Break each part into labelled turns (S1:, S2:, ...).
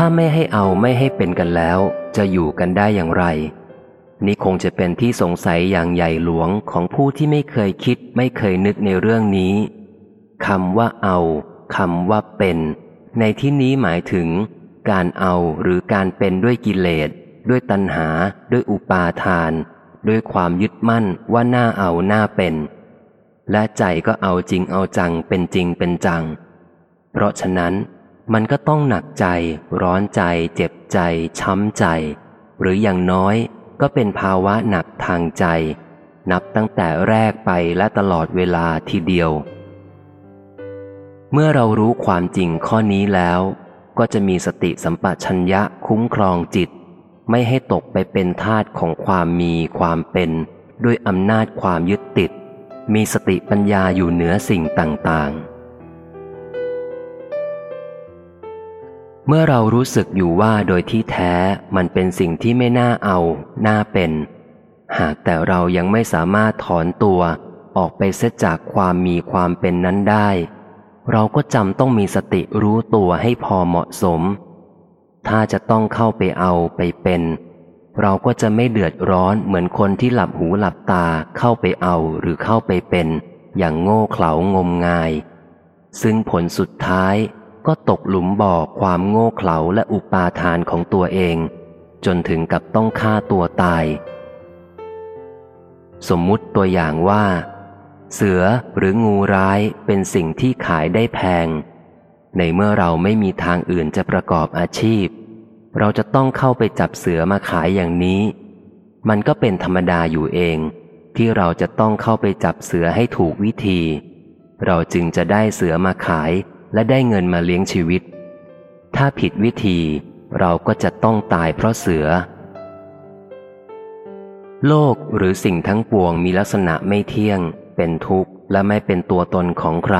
S1: ถ้าไม่ให้เอาไม่ให้เป็นกันแล้ว จะอยู่กันได้อย่างไร นี่คงจะเป็นที่สงสัยอย่างใหญ่หลวงของผู้ที่ไม่เคยคิดไม่เคยนึกในเรื่องนี้คำว่าเอาคำว่าเป็น ในที่นี้หมายถึง การเอาหรือการเป็นด้วยกิเลส ด้วยตัณหา ด้วยอุปาทาน ด้วยความยึดมั่นว่าหน้าเอาหน้าเป็น และใจก็เอาจริงเอาจังเป็นจริงเป็นจัง เพราะฉะนั้น มันก็ต้องหนักใจ ร้อนใจ เจ็บใจ ช้ำใจ หรืออย่างน้อยก็เป็นภาวะหนักทางใจ นับตั้งแต่แรกไปและตลอดเวลาทีเดียว เมื่อเรารู้ความจริงข้อนี้แล้ว ก็จะมีสติสัมปชัญญะคุ้มครองจิต ไม่ให้ตกไปเป็นทาตของความมีความเป็น ด้วยอำนาจความยึดติด มีสติปัญญาอยู่เหนือสิ่งต่างๆ เมื่อเรารู้สึกอยู่ว่าโดยที่แท้มันเป็นสิ่งที่ไม่น่าเอา น่าเป็น หากแต่เรายังไม่สามารถถอนตัวออกไปเสียจากความมีความเป็นนั้นได้ เราก็จำต้องมีสติรู้ตัวให้พอเหมาะสม ถ้าจะต้องเข้าไปเอาไปเป็น เราก็จะไม่เดือดร้อนเหมือนคนที่หลับหูหลับตาเข้าไปเอาหรือเข้าไปเป็น อย่างโง่เขลางมงาย ซึ่งผลสุดท้าย ก็ตกหลุมบ่อความโง่เขลาและอุปาทานของตัวเอง จนถึงกับต้องฆ่าตัวตาย สมมุติตัวอย่างว่า เสือหรืองูร้ายเป็นสิ่งที่ขายได้แพง ในเมื่อเราไม่มีทางอื่นจะประกอบอาชีพ เราจะต้องเข้าไปจับเสือมาขายอย่างนี้ มันก็เป็นธรรมดาอยู่เอง ที่เราจะต้องเข้าไปจับเสือให้ถูกวิธี เราจึงจะได้เสือมาขาย และได้เงินมาเลี้ยงชีวิต ถ้าผิดวิธีเราก็จะต้องตายเพราะเสือ โลกหรือสิ่งทั้งปวงมีลักษณะไม่เที่ยง เป็นทุกข์และไม่เป็นตัวตนของใคร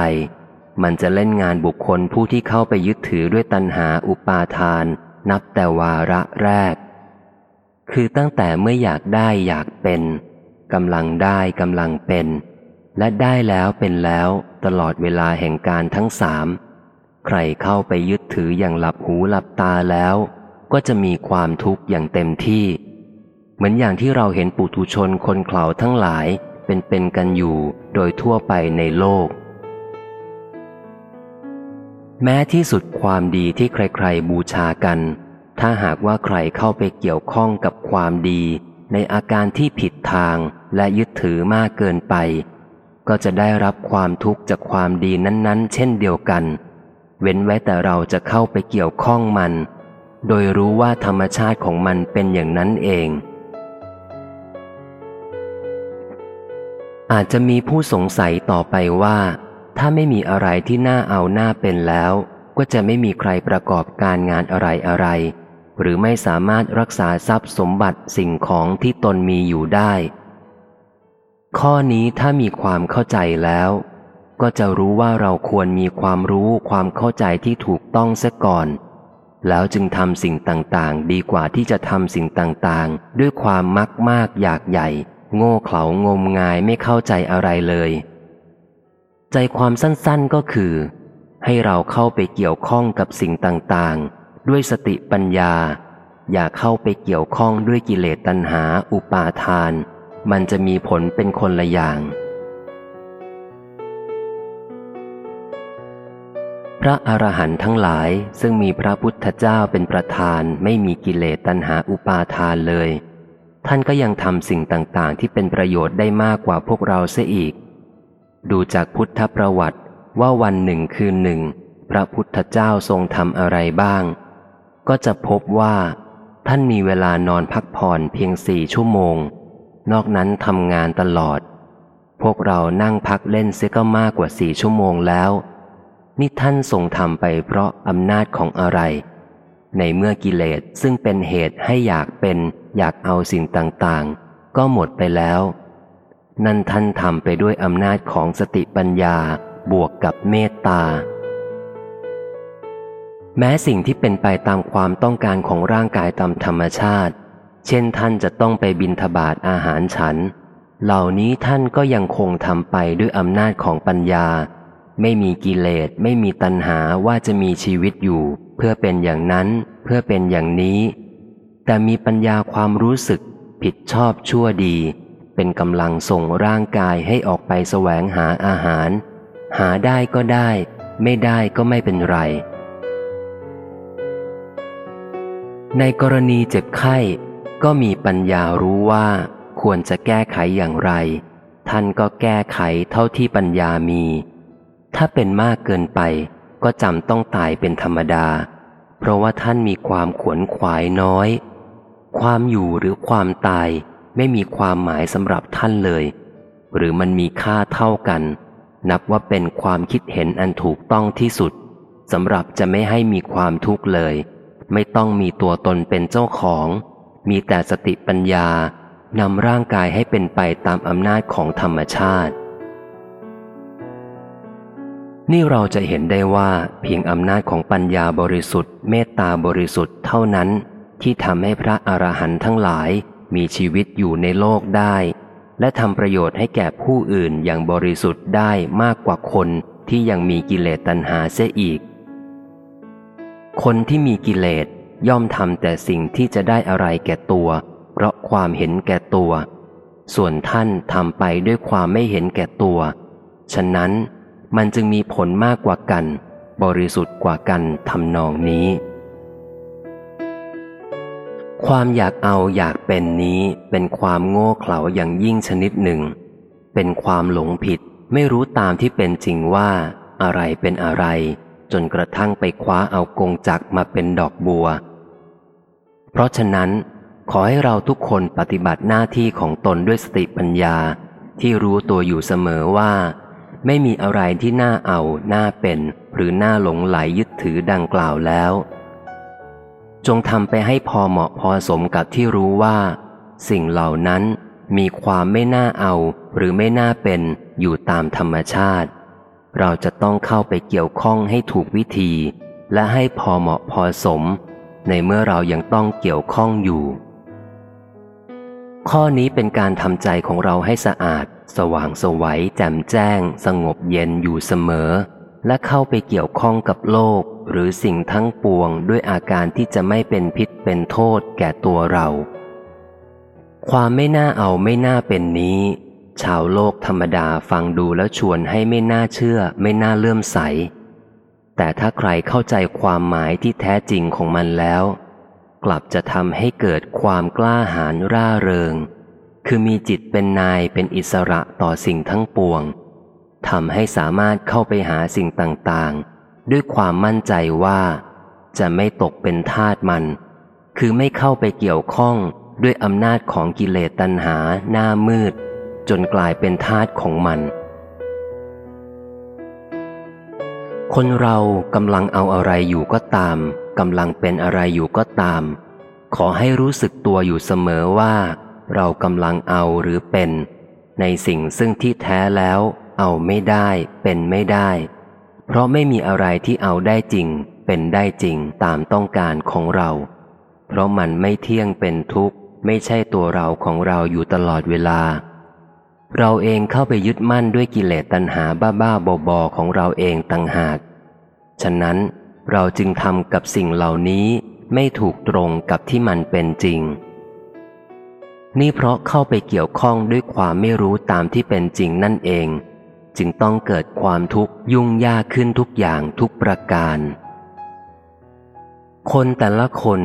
S1: มันจะเล่นงานบุคคลผู้ที่เข้าไปยึดถือด้วยตัณหาอุปาทาน นับแต่วาระแรก คือตั้งแต่เมื่ออยากได้อยากเป็นกำลังได้กำลังเป็น และได้แล้วเป็นแล้ว ตลอดเวลาแห่งการทั้งสาม ใครเข้าไปยึดถืออย่างหลับหูหลับตาแล้ว ก็จะมีความทุกข์อย่างเต็มที่ เหมือนอย่างที่เราเห็นปุถุชนคนเข่าทั้งหลายเป็นเป็นกันอยู่โดยทั่วไปในโลก แม้ที่สุดความดีที่ใครๆ บูชากัน ถ้าหากว่าใครเข้าไปเกี่ยวข้องกับความดี ในอาการที่ผิดทางและยึดถือมากเกินไป ก็จะได้รับความทุกข์จากความดีนั้นๆ เช่นเดียวกัน เว้นไว้แต่เราจะเข้าไปเกี่ยวข้องมัน โดยรู้ว่าธรรมชาติของมันเป็นอย่างนั้นเอง อาจจะมีผู้สงสัยต่อไปว่า ถ้าไม่มีอะไรที่น่าเอาหน้าเป็นแล้ว ก็จะไม่มีใครประกอบการงานอะไรอะไร หรือไม่สามารถรักษาทรัพย์สมบัติสิ่งของที่ตนมีอยู่ได้ ข้อนี้ถ้ามีความเข้าใจแล้ว ก็จะรู้ว่าเราควรมีความรู้ความเข้าใจที่ถูกต้องเสียก่อน แล้วจึงทำสิ่งต่างๆ ดีกว่าที่จะทำสิ่งต่างๆ ด้วยความมักมากอยากใหญ่ โง่เขลางมงายไม่เข้าใจอะไรเลย ใจความสั้นๆก็คือ ให้เราเข้าไปเกี่ยวข้องกับสิ่งต่างๆ ด้วยสติปัญญา อย่าเข้าไปเกี่ยวข้องด้วยกิเลสตัณหาอุปาทาน มันจะมีผลเป็นคนละอย่าง พระอรหันต์ทั้งหลายซึ่งมีพระพุทธเจ้าเป็นประธานไม่มีกิเลสตัณหาอุปาทานเลย ท่านก็ยังทำสิ่งต่างๆ ที่เป็นประโยชน์ได้มากกว่าพวกเราเสียอีก ดูจากพุทธประวัติว่าวันหนึ่งคืนหนึ่ง พระพุทธเจ้าทรงทำอะไรบ้าง ก็จะพบว่า ท่านมีเวลานอนพักผ่อนเพียงสี่ชั่วโมง นอกนั้นทำงานตลอด พวกเรานั่งพักเล่นเสียก็มากกว่าสี่ชั่วโมงแล้ว นี่ท่านทรงทำไปเพราะอำนาจของอะไร ในเมื่อกิเลสซึ่งเป็นเหตุให้อยากเป็นอยากเอาสิ่งต่างๆ ก็หมดไปแล้ว นั่นท่านทำไปด้วยอำนาจของสติปัญญาบวกกับเมตตา แม้สิ่งที่เป็นไปตามความต้องการของร่างกายตามธรรมชาติ เช่นท่านจะต้องไปบินทบาทอาหารฉัน เหล่านี้ท่านก็ยังคงทำไปด้วยอำนาจของปัญญา ไม่มีกิเลสไม่มีตัณหาว่าจะมีชีวิตอยู่ เพื่อเป็นอย่างนั้นเพื่อเป็นอย่างนี้ แต่มีปัญญาความรู้สึก ผิดชอบชั่วดี เป็นกำลังส่งร่างกายให้ออกไปแสวงหาอาหาร หาได้ก็ได้ ไม่ได้ก็ไม่เป็นไร ในกรณีเจ็บไข้ ก็มีปัญญารู้ว่าควรจะแก้ไขอย่างไร ท่านก็แก้ไขเท่าที่ปัญญามี ถ้าเป็นมากเกินไป ก็จำต้องตายเป็นธรรมดา เพราะว่าท่านมีความขวนขวายน้อย ความอยู่หรือความตายไม่มีความหมายสำหรับท่านเลย หรือมันมีค่าเท่ากัน นับว่าเป็นความคิดเห็นอันถูกต้องที่สุดสำหรับจะไม่ให้มีความทุกข์เลย ไม่ต้องมีตัวตนเป็นเจ้าของ มีแต่สติปัญญานำร่างกายให้เป็นไปตามอำนาจของธรรมชาติ นี่เราจะเห็นได้ว่าเพียงอำนาจของปัญญาบริสุทธิ์ เมตตาบริสุทธิ์เท่านั้น ที่ทำให้พระอรหันต์ทั้งหลายมีชีวิตอยู่ในโลกได้ และทำประโยชน์ให้แก่ผู้อื่นอย่างบริสุทธิ์ได้มากกว่าคนที่ยังมีกิเลสตัณหาเสียอีก คนที่มีกิเลส ย่อมทำแต่สิ่งที่จะได้อะไรแก่ตัว เพราะความเห็นแก่ตัว ส่วนท่านทำไปด้วยความไม่เห็นแก่ตัว ฉะนั้นมันจึงมีผลมากกว่ากัน บริสุทธิ์กว่ากันทำนองนี้ ความอยากเอาอยากเป็นนี้เป็นความโง่เขลาอย่างยิ่งชนิดหนึ่ง เป็นความหลงผิดไม่รู้ตามที่เป็นจริงว่าอะไรเป็นอะไร จนกระทั่งไปคว้าเอากงจักมาเป็นดอกบัว เพราะฉะนั้น ขอให้เราทุกคนปฏิบัติหน้าที่ของตนด้วยสติปัญญาที่รู้ตัวอยู่เสมอว่า ไม่มีอะไรที่น่าเอาน่าเป็น หรือน่าหลงไหลยึดถือดังกล่าวแล้ว จงทำไปให้พอเหมาะพอสมกับที่รู้ว่า สิ่งเหล่านั้นมีความไม่น่าเอาหรือไม่น่าเป็นอยู่ตามธรรมชาติ เราจะต้องเข้าไปเกี่ยวข้องให้ถูกวิธี และให้พอเหมาะพอสม ในเมื่อเรายังต้องเกี่ยวข้องอยู่ ข้อนี้เป็นการทำใจของเราให้สะอาด สว่างสวัยแจ่มแจ้ง สงบเย็นอยู่เสมอ และเข้าไปเกี่ยวข้องกับโลก หรือสิ่งทั้งปวงด้วยอาการที่จะไม่เป็นพิษเป็นโทษแก่ตัวเรา ความไม่น่าเอาไม่น่าเป็นนี้ ชาวโลกธรรมดาฟังดูแล้วชวนให้ไม่น่าเชื่อ ไม่น่าเลื่อมใส แต่ถ้าใครเข้าใจความหมายที่แท้จริงของมันแล้ว กลับจะทำให้เกิดความกล้าหาญร่าเริง คือมีจิตเป็นนายเป็นอิสระต่อสิ่งทั้งปวงทำให้สามารถเข้าไปหาสิ่งต่างๆ ด้วยความมั่นใจว่า จะไม่ตกเป็นทาสมัน คือไม่เข้าไปเกี่ยวข้องด้วยอำนาจของกิเลสตัณหาหน้ามืด จนกลายเป็นทาสของมัน คนเรากำลังเอาอะไรอยู่ก็ตามกำลังเป็นอะไรอยู่ก็ตาม ขอให้รู้สึกตัวอยู่เสมอว่า เรากำลังเอาหรือเป็น ในสิ่งซึ่งที่แท้แล้ว เอาไม่ได้ เป็นไม่ได้ เพราะไม่มีอะไรที่เอาได้จริง เป็นได้จริงตามต้องการของเรา เพราะมันไม่เที่ยงเป็นทุกข์ ไม่ใช่ตัวเราของเราอยู่ตลอดเวลา เราเองเข้าไปยึดมั่นด้วยกิเลสตัณหาบ้าๆบอๆของเราเองต่างหาก ฉะนั้นเราจึงทำกับสิ่งเหล่านี้ไม่ถูกตรงกับที่มันเป็นจริง นี่เพราะเข้าไปเกี่ยวข้องด้วยความไม่รู้ตามที่เป็นจริงนั่นเอง จึงต้องเกิดความทุกข์ยุ่งยากขึ้นทุกอย่างทุกประการ คนแต่ละคน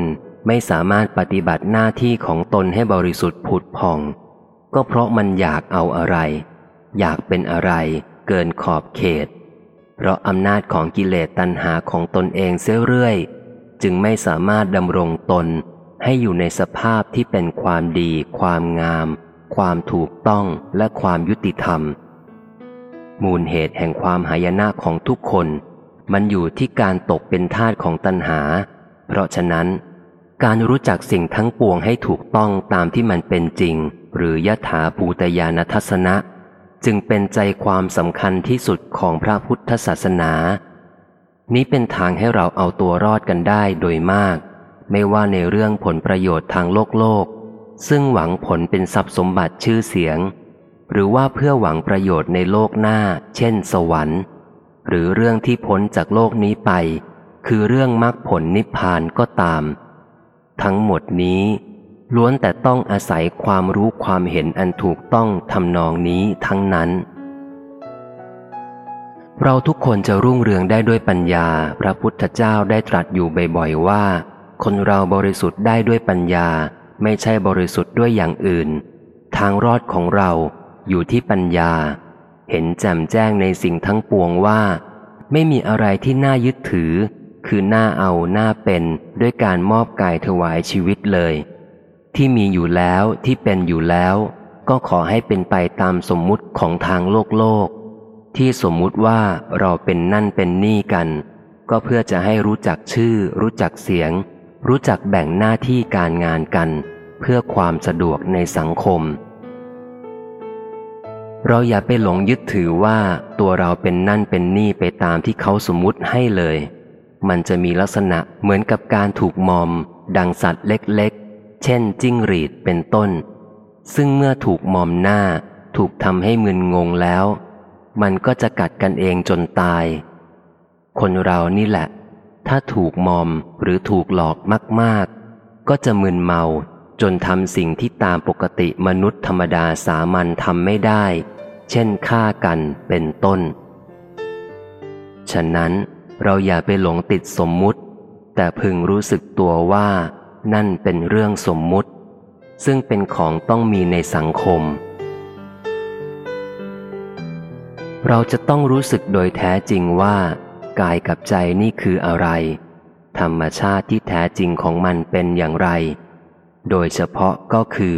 S1: ไม่สามารถปฏิบัติหน้าที่ของตนให้บริสุทธิ์ผุดผ่อง ก็เพราะมันอยากเอาอะไร อยากเป็นอะไร เกินขอบเขต เพราะอำนาจของกิเลสตัณหาของตนเองเสียเรื่อย จึงไม่สามารถดำรงตนให้อยู่ในสภาพที่เป็นความดี ความงาม ความถูกต้องและความยุติธรรม มูลเหตุแห่งความหายนะของทุกคน มันอยู่ที่การตกเป็นทาสของตัณหา เพราะฉะนั้น การรู้จักสิ่งทั้งปวงให้ถูกต้องตามที่มันเป็นจริง หรือยถาภูตยานทัศนะ จึงเป็นใจความสำคัญที่สุดของพระพุทธศาสนา นี้เป็นทางให้เราเอาตัวรอดกันได้โดยมาก ไม่ว่าในเรื่องผลประโยชน์ทางโลกโลก ซึ่งหวังผลเป็นทรัพย์สมบัติชื่อเสียง หรือว่าเพื่อหวังประโยชน์ในโลกหน้า เช่น สวรรค์ หรือเรื่องที่พ้นจากโลกนี้ไป คือเรื่องมรรคผลนิพพานก็ตาม ทั้งหมดนี้ ล้วนแต่ต้องอาศัยความรู้ความเห็นอันถูกต้องทำนองนี้ทั้งนั้น เราทุกคนจะรุ่งเรืองได้ด้วยปัญญา พระพุทธเจ้าได้ตรัสอยู่บ่อยๆว่า คนเราบริสุทธิ์ได้ด้วยปัญญา ไม่ใช่บริสุทธิ์ด้วยอย่างอื่น ทางรอดของเราอยู่ที่ปัญญา เห็นแจ่มแจ้งในสิ่งทั้งปวงว่า ไม่มีอะไรที่น่ายึดถือ คือหน้าเอาหน้าเป็นด้วยการมอบกายถวายชีวิตเลย ที่มีอยู่แล้วที่เป็นอยู่แล้ว ก็ขอให้เป็นไปตามสมมุติของทางโลกโลก ที่สมมุติว่าเราเป็นนั่นเป็นนี่กัน ก็เพื่อจะให้รู้จักชื่อ รู้จักเสียง รู้จักแบ่งหน้าที่การงานกัน เพื่อความสะดวกในสังคม เราอย่าไปหลงยึดถือว่าตัวเราเป็นนั่นเป็นนี่ไปตามที่เขาสมมุติให้เลย มันจะมีลักษณะเหมือนกับการถูกมอม ดังสัตว์เล็ก เช่นจิ้งหรีดเป็นต้น ซึ่งเมื่อถูกมอมหน้าถูกทำให้มึนงงแล้ว มันก็จะกัดกันเองจนตาย คนเรานี่แหละ ถ้าถูกมอมหรือถูกหลอกมาก ๆ ก็จะมึนเมาจนทำสิ่งที่ตามปกติมนุษย์ธรรมดาสามัญทำไม่ได้ เช่นฆ่ากันเป็นต้น ฉะนั้นเราอย่าไปหลงติดสมมุติ แต่พึงรู้สึกตัวว่า นั่นเป็นเรื่องสมมุติ ซึ่งเป็นของต้องมีในสังคม เราจะต้องรู้สึกโดยแท้จริงว่า กายกับใจนี่คืออะไร ธรรมชาติที่แท้จริงของมันเป็นอย่างไร โดยเฉพาะก็คือ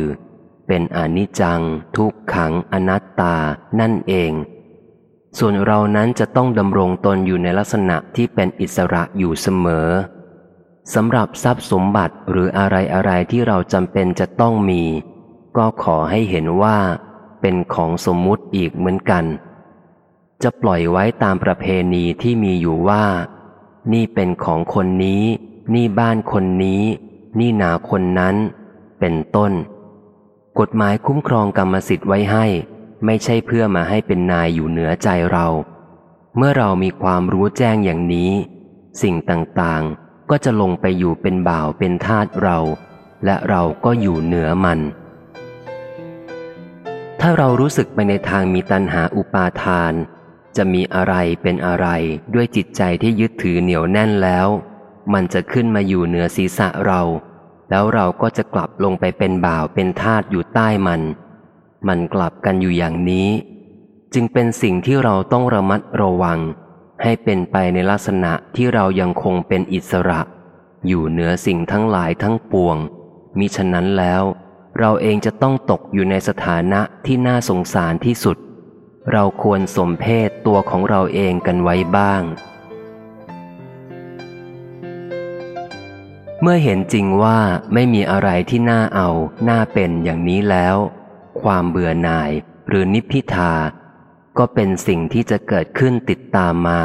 S1: เป็นอนิจจัง ทุกขังอนัตตานั่นเอง ส่วนเรานั้นจะต้องดำรงตนอยู่ในลักษณะที่เป็นอิสระอยู่เสมอ สำหรับทรัพย์สมบัติหรืออะไรอะไรที่เราจำเป็นจะต้องมี ก็ขอให้เห็นว่า เป็นของสมมุติอีกเหมือนกัน จะปล่อยไว้ตามประเพณีที่มีอยู่ว่า นี่เป็นของคนนี้ นี่บ้านคนนี้ นี่นาคนนั้น เป็นต้น กฎหมายคุ้มครองกรรมสิทธิ์ไว้ให้ ไม่ใช่เพื่อมาให้เป็นนายอยู่เหนือใจเรา เมื่อเรามีความรู้แจ้งอย่างนี้ สิ่งต่างๆ ก็จะลงไปอยู่เป็นบ่าวเป็นทาสเรา และเราก็อยู่เหนือมัน ถ้าเรารู้สึกไปในทางมีตัณหาอุปาทาน จะมีอะไรเป็นอะไรด้วยจิตใจที่ยึดถือเหนียวแน่นแล้ว มันจะขึ้นมาอยู่เหนือศีรษะเรา แล้วเราก็จะกลับลงไปเป็นบ่าวเป็นทาสอยู่ใต้มัน มันกลับกันอยู่อย่างนี้ จึงเป็นสิ่งที่เราต้องระมัดระวัง ให้เป็นไปในลักษณะที่เรายังคงเป็นอิสระ อยู่เหนือสิ่งทั้งหลายทั้งปวง มิฉะนั้นแล้ว เราเองจะต้องตกอยู่ในสถานะที่น่าสงสารที่สุด เราควรสมเพศตัวของเราเองกันไว้บ้าง เมื่อเห็นจริงว่าไม่มีอะไรที่น่าเอา น่าเป็นอย่างนี้แล้ว ความเบื่อหน่ายหรือนิพพิทา ก็เป็นสิ่งที่จะเกิดขึ้นติดตามมา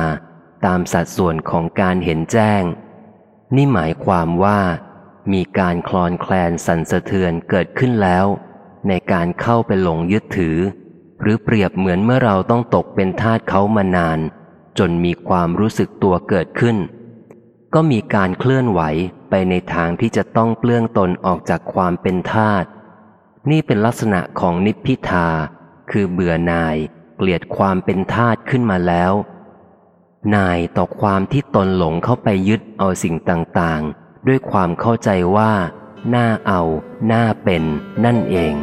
S1: ตามสัดส่วนของการเห็นแจ้ง นี่หมายความว่า มีการคลอนแคลนสั่นสะเทือนเกิดขึ้นแล้ว ในการเข้าไปหลงยึดถือ หรือเปรียบเหมือนเมื่อเราต้องตกเป็นทาสเขามานาน จนมีความรู้สึกตัวเกิดขึ้น ก็มีการเคลื่อนไหวไปในทางที่จะต้องเปลื้องตนออกจากความเป็นทาสนี่เป็นลักษณะของนิพพิทา คือเบื่อหน่าย เกลียดความเป็นทาสขึ้นมาแล้ว นายต่อความที่ตนหลงเข้าไปยึดเอาสิ่งต่างๆ ด้วยความเข้าใจว่า น่าเอา น่าเป็น นั่นเอง